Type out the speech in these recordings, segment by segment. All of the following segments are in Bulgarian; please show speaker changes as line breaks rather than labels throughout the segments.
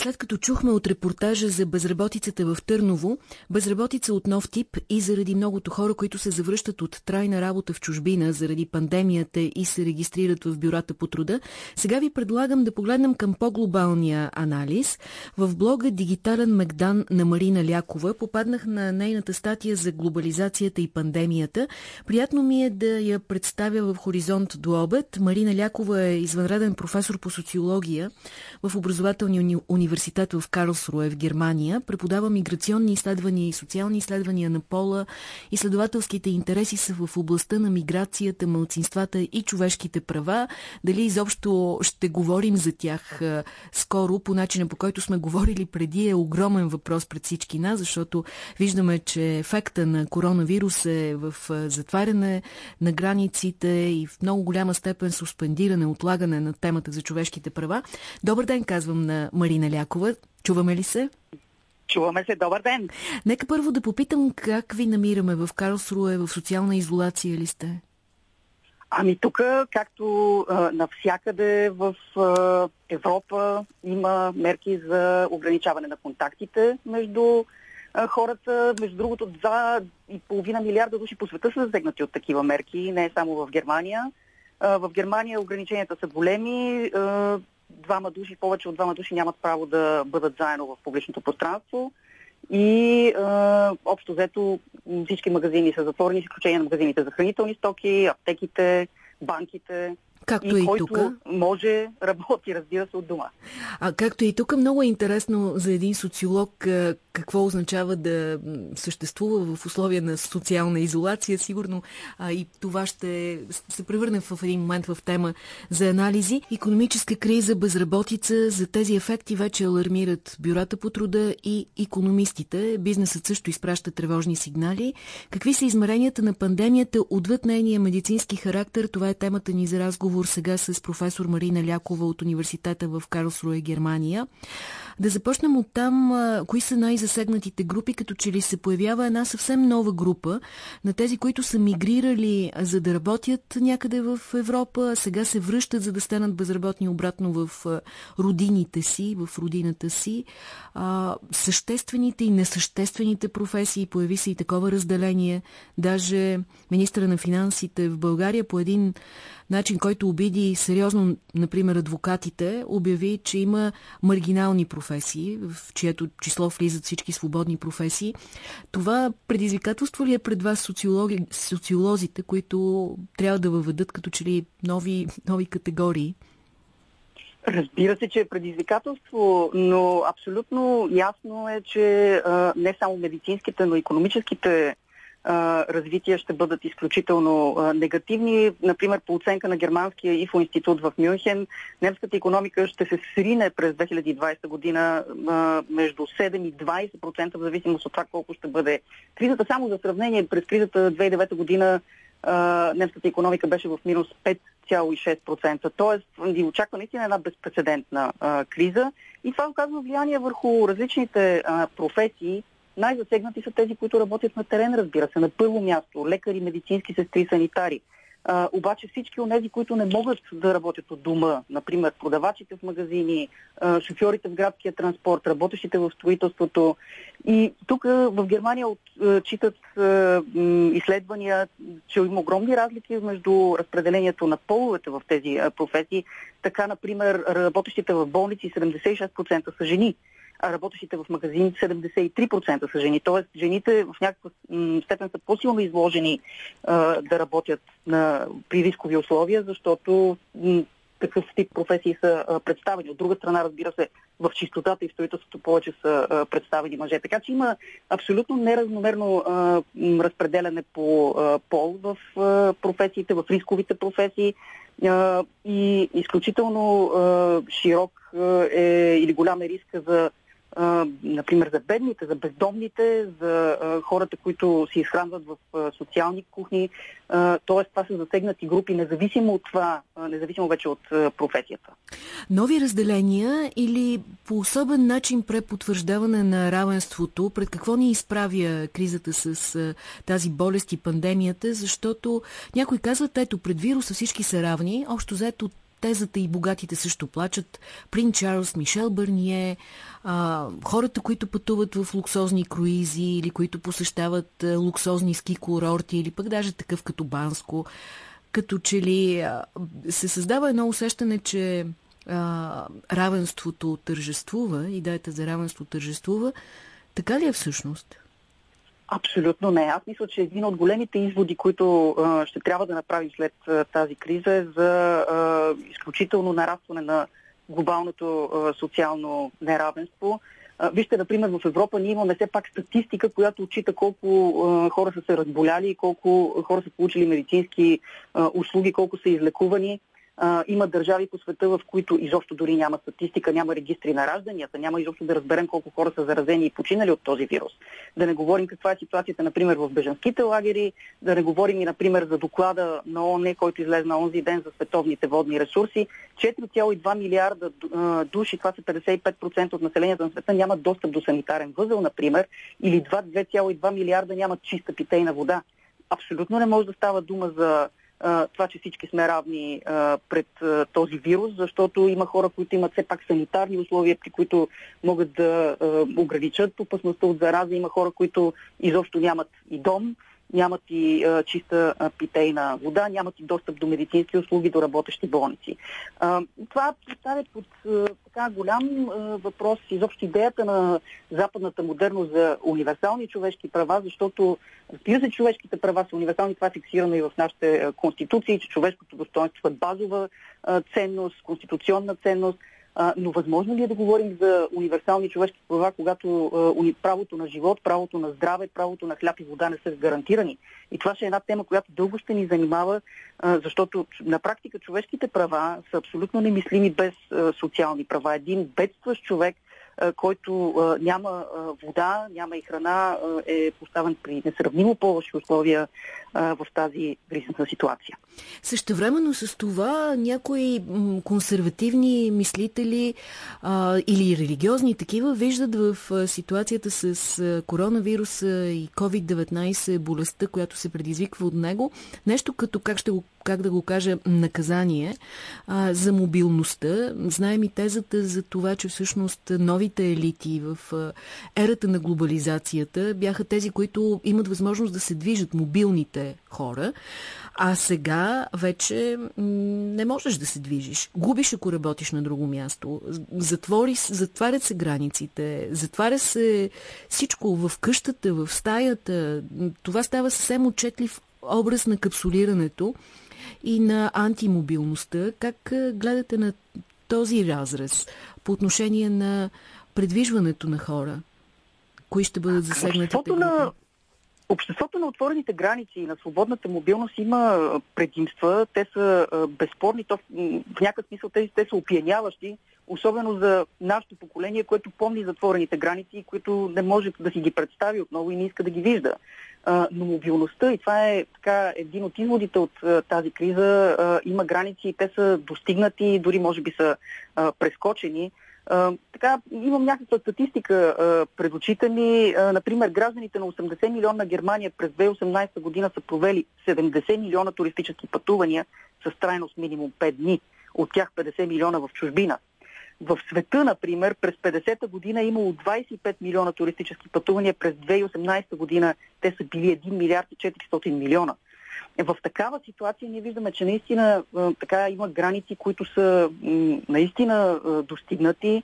След като чухме от репортажа за безработицата в Търново, безработица от нов тип и заради многото хора, които се завръщат от трайна работа в чужбина заради пандемията и се регистрират в бюрата по труда, сега ви предлагам да погледнем към по-глобалния анализ. В блога Дигитален Мегдан на Марина Лякова попаднах на нейната статия за глобализацията и пандемията. Приятно ми е да я представя в Хоризонт до обед. Марина Лякова е извънреден професор по социология в образователния университет университет в Карлсруе в Германия. Преподава миграционни изследвания и социални изследвания на пола. Изследователските интереси са в областта на миграцията, мълцинствата и човешките права. Дали изобщо ще говорим за тях скоро, по начина по който сме говорили преди, е огромен въпрос пред всички нас, защото виждаме, че ефекта на коронавирус е в затваряне на границите и в много голяма степен суспендиране, отлагане на темата за човешките права. Добър ден, казвам на Марина Полякова. Чуваме ли се?
Чуваме се. Добър ден.
Нека първо да попитам как ви намираме в Карлсруе, в социална изолация ли сте?
Ами тук, както а, навсякъде в а, Европа, има мерки за ограничаване на контактите между а, хората. Между другото, 2,5 милиарда души по света са засегнати от такива мерки, не само в Германия. А, в Германия ограниченията са големи. А, двама души, повече от двама души нямат право да бъдат заедно в публичното пространство. И е, общо взето всички магазини са затворени, с изключение на магазините за хранителни стоки, аптеките, банките.
Както и, и който тук.
може, работи, разбира се, от дома.
А както и тук, много е интересно за един социолог какво означава да съществува в условия на социална изолация. Сигурно а, и това ще се превърне в един момент в тема за анализи. Економическа криза, безработица, за тези ефекти вече алармират бюрата по труда и економистите. Бизнесът също изпраща тревожни сигнали. Какви са измеренията на пандемията отвъд нейния медицински характер? Това е темата ни за разговор сега с професор Марина Лякова от университета в Карлсруе, Германия. Да започнем от там, кои са най-засегнатите групи, като че ли се появява една съвсем нова група на тези, които са мигрирали за да работят някъде в Европа, сега се връщат за да станат безработни обратно в родините си, в родината си. Съществените и несъществените професии, появи се и такова разделение. Даже министра на финансите в България по един начин, който обиди сериозно, например, адвокатите, обяви, че има маргинални професии, в чието число влизат всички свободни професии. Това предизвикателство ли е пред вас социологи, социолозите, които трябва да въведат като че ли нови, нови категории?
Разбира се, че е предизвикателство, но абсолютно ясно е, че а, не само медицинските, но и економическите развития ще бъдат изключително негативни. Например, по оценка на германския ИФО институт в Мюнхен, немската економика ще се срине през 2020 година между 7 и 20% в зависимост от това колко ще бъде кризата. Само за сравнение, през кризата 2009 година немската економика беше в минус 5,6%. Тоест, ни очаква наистина една безпредседентна криза и това оказва влияние върху различните професии, най-засегнати са тези, които работят на терен, разбира се, на първо място. Лекари, медицински сестри, санитари. А, обаче всички от тези, които не могат да работят от дома, например продавачите в магазини, а, шофьорите в градския транспорт, работещите в строителството. И тук в Германия отчитат изследвания, че има огромни разлики между разпределението на половете в тези професии. Така, например, работещите в болници 76% са жени работещите в магазин 73% са жени. Тоест, жените в някаква степен са по-силно изложени а, да работят на, при рискови условия, защото такъв тип професии са а, представени. От друга страна, разбира се, в чистотата и в строителството повече са а, представени мъже. Така че има абсолютно неравномерно а, разпределяне по а, пол в а, професиите, в рисковите професии а, и изключително а, широк а, е или голям е риска за например, за бедните, за бездомните, за хората, които се изхранват в социални кухни. Тоест, това са засегнати групи, независимо от това, независимо вече от професията.
Нови разделения или по особен начин препотвърждаване на равенството, пред какво ни изправя кризата с тази болест и пандемията, защото някой казват, ето, пред вируса всички са равни, общо заето тезата и богатите също плачат. Прин Чарлз, Мишел Бърние, а, хората, които пътуват в луксозни круизи или които посещават а, луксозни ски курорти или пък даже такъв като Банско, като че ли а, се създава едно усещане, че а, равенството тържествува, идеята за равенство тържествува. Така ли е всъщност?
Абсолютно не. Аз мисля, че един от големите изводи, които а, ще трябва да направим след а, тази криза е за а, изключително нарастване на глобалното а, социално неравенство. А, вижте, например, в Европа ние имаме все пак статистика, която отчита колко а, хора са се разболяли, колко хора са получили медицински а, услуги, колко са излекувани. А, има държави по света, в които изобщо дори няма статистика, няма регистри на ражданията, няма изобщо да разберем колко хора са заразени и починали от този вирус. Да не говорим каква е ситуацията, например, в бежанските лагери, да не говорим и, например, за доклада на ООН, който излезе на онзи ден за световните водни ресурси. 4,2 милиарда души, това са 55% от населението на света, нямат достъп до санитарен възел, например, или 2,2 милиарда нямат чиста питейна вода. Абсолютно не може да става дума за това, че всички сме равни а, пред а, този вирус, защото има хора, които имат все пак санитарни условия, при които могат да а, ограничат опасността от зараза. Има хора, които изобщо нямат и дом, нямат и а, чиста а, питейна вода, нямат и достъп до медицински услуги, до работещи болници. А, това поставя под а, така голям а, въпрос изобщо идеята на западната модерност за универсални човешки права, защото разбира се, човешките права са универсални, това е фиксирано и в нашите конституции, че човешкото достоинство е базова а, ценност, конституционна ценност, но възможно ли е да говорим за универсални човешки права, когато правото на живот, правото на здраве, правото на хляб и вода не са гарантирани? И това ще е една тема, която дълго ще ни занимава, защото на практика човешките права са абсолютно немислими без социални права. Един бедстващ човек който няма вода, няма и храна, е поставен при несравнимо по-лоши условия в тази кризисна ситуация.
Също времено с това някои консервативни мислители а, или религиозни такива виждат в ситуацията с коронавируса и COVID-19 болестта, която се предизвиква от него, нещо като, как ще го как да го кажа, наказание а, за мобилността. Знаем и тезата за това, че всъщност новите елити в а, ерата на глобализацията бяха тези, които имат възможност да се движат, мобилните хора. А сега вече не можеш да се движиш. Губиш, ако работиш на друго място. Затвори, затварят се границите, затваря се всичко в къщата, в стаята. Това става съвсем отчетлив образ на капсулирането и на антимобилността. Как гледате на този разрез по отношение на предвижването на хора? Кои ще бъдат засегнати?
На... Обществото на отворените граници и на свободната мобилност има предимства. Те са безспорни. То в някакъв смисъл тези те са опияняващи, особено за нашето поколение, което помни затворените граници и което не може да си ги представи отново и не иска да ги вижда. Но мобилността, и това е така един от изводите от тази криза, има граници и те са достигнати, дори може би са прескочени. Така, имам някаква статистика пред очите ми. Например, гражданите на 80 милиона Германия през 2018 година са провели 70 милиона туристически пътувания с трайност минимум 5 дни. От тях 50 милиона в чужбина. В света, например, през 50-та година е имало 25 милиона туристически пътувания, през 2018 година те са били 1 милиард и 400 милиона. В такава ситуация ние виждаме, че наистина така има граници, които са наистина достигнати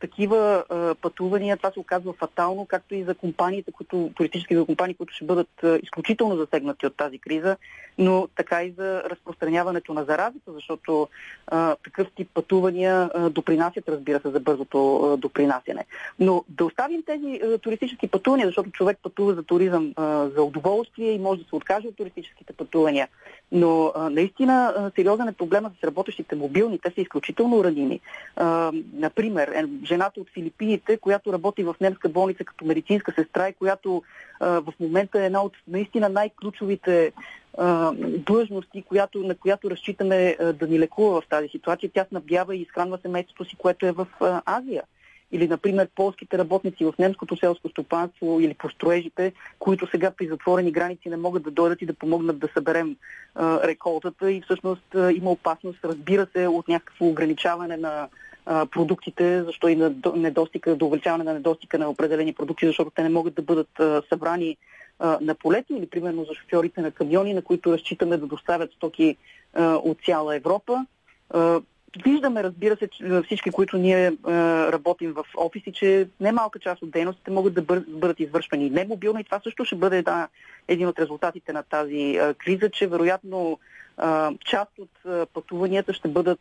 такива а, пътувания, това се оказва фатално, както и за компаниите, които, туристическите компании, които ще бъдат а, изключително засегнати от тази криза, но така и за разпространяването на заразата, защото а, такъв тип пътувания а, допринасят, разбира се, за бързото а, допринасяне. Но да оставим тези а, туристически пътувания, защото човек пътува за туризъм а, за удоволствие и може да се откаже от туристическите пътувания. Но а, наистина а, сериозен е проблема с работещите мобилни. Те са изключително раними. А, например, жената от Филипините, която работи в немска болница като медицинска сестра и която а, в момента е една от наистина най-ключовите длъжности, която, на която разчитаме а, да ни лекува в тази ситуация. Тя снабдява и изхранва семейството си, което е в а, Азия. или, например, полските работници в немското селско стопанство или по строежите, които сега при затворени граници не могат да дойдат и да помогнат да съберем а, реколтата и всъщност а, има опасност, разбира се, от някакво ограничаване на продуктите, защо и на недостига, до увеличаване на недостига на определени продукти, защото те не могат да бъдат събрани на полето или примерно за шофьорите на камиони, на които разчитаме да доставят стоки от цяла Европа. Виждаме, разбира се, всички, които ние работим в офиси, че немалка част от дейностите могат да бъдат извършвани немобилно и това също ще бъде да, един от резултатите на тази криза, че вероятно част от пътуванията ще бъдат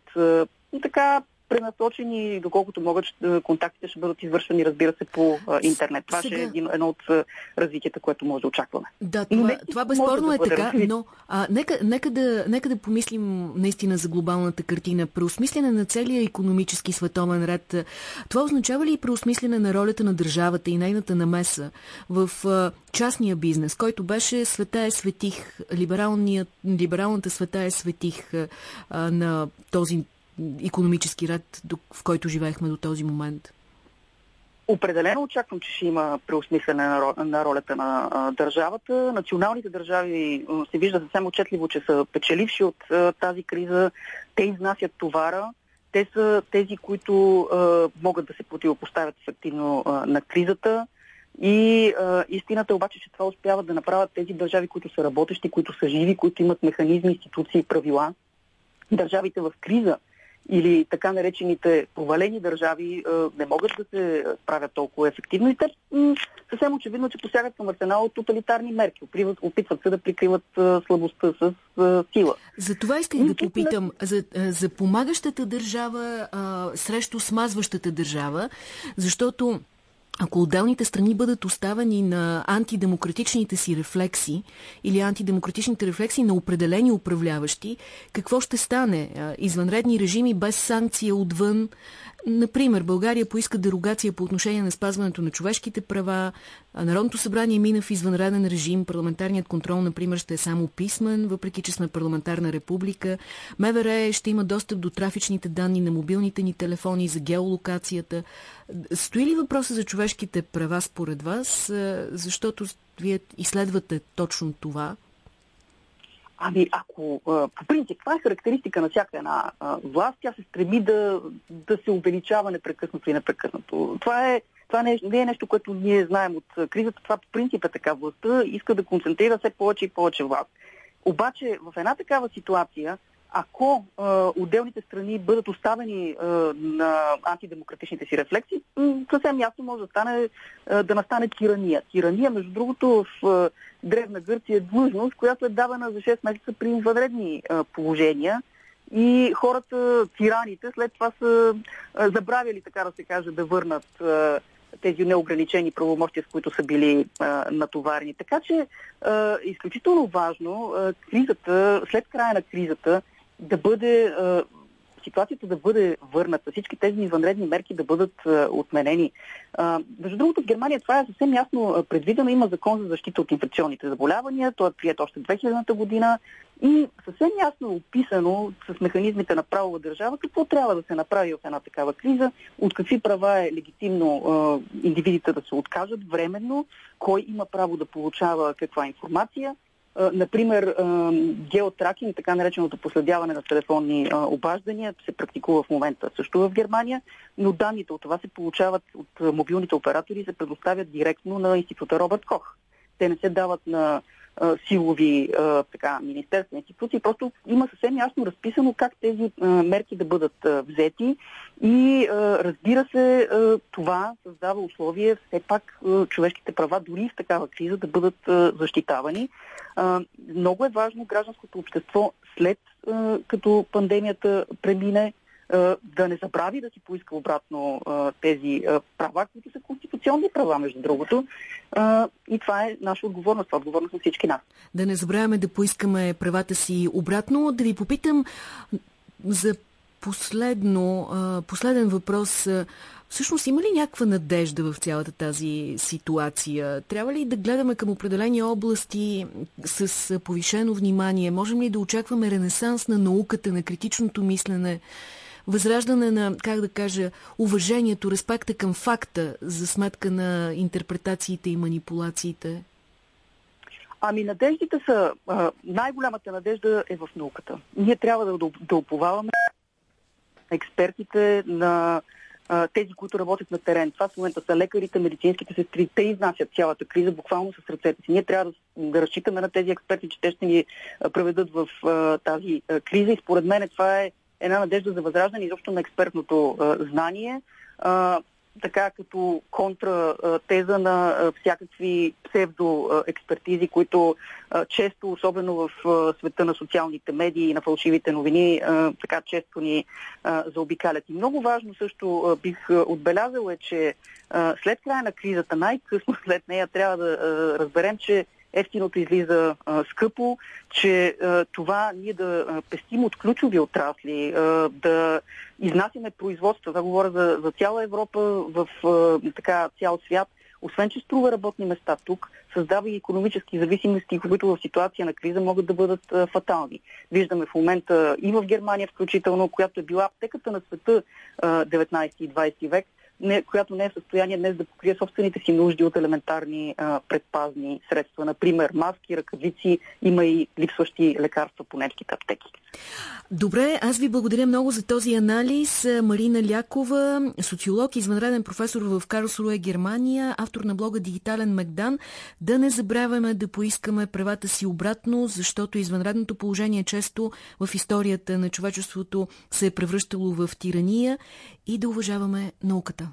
така пренасочени, доколкото могат, контактите ще бъдат извършвани, разбира се, по интернет. Това Сега... ще е един, едно от развитията, което може да очакваме.
Да, това, не, това безспорно да е така, развит. но а, нека, нека, да, нека да помислим наистина за глобалната картина. Преосмислене на целия економически световен ред. Това означава ли и преосмислене на ролята на държавата и нейната намеса в а, частния бизнес, който беше света е светих, либералната света е светих а, на този економически ред, в който живеехме до този момент?
Определено очаквам, че ще има преосмислене на, ролята на държавата. Националните държави се вижда съвсем отчетливо, че са печеливши от тази криза. Те изнасят товара. Те са тези, които могат да се противопоставят ефективно на кризата. И а, истината е обаче, че това успяват да направят тези държави, които са работещи, които са живи, които имат механизми, институции правила. Държавите в криза или така наречените провалени държави не могат да се справят толкова ефективно и те съвсем очевидно, че посягат към арсенал от тоталитарни мерки. Опитват се да прикриват слабостта с сила.
За това исках да попитам за, за помагащата държава а, срещу смазващата държава, защото ако отделните страни бъдат оставени на антидемократичните си рефлекси или антидемократичните рефлекси на определени управляващи, какво ще стане? Извънредни режими без санкция отвън, Например, България поиска дерогация по отношение на спазването на човешките права. Народното събрание мина в извънреден режим. Парламентарният контрол, например, ще е само писмен, въпреки че сме парламентарна република. МВР ще има достъп до трафичните данни на мобилните ни телефони за геолокацията. Стои ли въпроса за човешките права според вас? Защото вие изследвате точно това.
Ами, ако по принцип това е характеристика на всяка една власт, тя се стреми да, да се увеличава непрекъснато и непрекъснато. Това е това не е, не е нещо, което ние знаем от кризата. Това по принцип е така. Властта иска да концентрира все повече и повече власт. Обаче в една такава ситуация ако а, отделните страни бъдат оставени а, на антидемократичните си рефлекси, съвсем ясно може да, стане, а, да настане тирания. Тирания, между другото, в а, Древна Гърция е длъжност, която е давана за 6 месеца при извънредни положения и хората, тираните, след това са а, забравили, така да се каже, да върнат а, тези неограничени правомощия, с които са били а, натоварени. Така че а, изключително важно а, кризата, след края на кризата, да бъде ситуацията да бъде върната, всички тези извънредни мерки да бъдат отменени. Между другото, в Германия това е съвсем ясно предвидено. Има закон за защита от инфекционните заболявания. Той е прият още 2000-та година и съвсем ясно е описано с механизмите на правова държава какво трябва да се направи в една такава криза, от какви права е легитимно а, индивидите да се откажат временно, кой има право да получава каква информация Например, геотракинг, така нареченото последяване на телефонни обаждания, се практикува в момента също в Германия, но данните от това се получават от мобилните оператори и се предоставят директно на института Робърт Кох. Те не се дават на силови така, министерствени институции. Просто има съвсем ясно разписано как тези мерки да бъдат взети и разбира се, това създава условие все пак човешките права, дори в такава криза, да бъдат защитавани. Много е важно гражданското общество след като пандемията премине да не забрави да си поиска обратно тези права, които са конституционни права, между другото. И това е наша отговорност, това е отговорност на всички нас.
Да не забравяме да поискаме правата си обратно. Да ви попитам за последно, последен въпрос. Всъщност има ли някаква надежда в цялата тази ситуация? Трябва ли да гледаме към определени области с повишено внимание? Можем ли да очакваме ренесанс на науката, на критичното мислене? Възраждане на, как да кажа, уважението, респекта към факта за сметка на интерпретациите и манипулациите?
Ами надеждите са, най-голямата надежда е в науката. Ние трябва да, да уповаваме експертите на тези, които работят на терен. Това в момента са лекарите, медицинските сестри. Те изнасят цялата криза буквално с ръцете си. Ние трябва да, да разчитаме на тези експерти, че те ще ни преведат в тази криза и според мен това е една надежда за възраждане изобщо на експертното а, знание. А, така като контратеза на всякакви псевдоекспертизи, които често, особено в света на социалните медии и на фалшивите новини, така често ни заобикалят. И много важно също бих отбелязал е, че след края на кризата, най-късно след нея, трябва да разберем, че ефтиното излиза а, скъпо, че а, това ние да а, пестим от ключови отрасли, а, да изнасяме производства, да говоря за, за цяла Европа, в а, така цял свят, освен че струва работни места тук, създава и економически зависимости, които в ситуация на криза могат да бъдат а, фатални. Виждаме в момента и в Германия включително, която е била аптеката на света а, 19 и 20 век, не, която не е в състояние днес да покрие собствените си нужди от елементарни а, предпазни средства. Например, маски, ръкавици, има и липсващи лекарства по немските аптеки.
Добре, аз ви благодаря много за този анализ. Марина Лякова, социолог, извънреден професор в Карлсруе, Германия, автор на блога Дигитален Мегдан. Да не забравяме да поискаме правата си обратно, защото извънредното положение често в историята на човечеството се е превръщало в тирания и да уважаваме науката.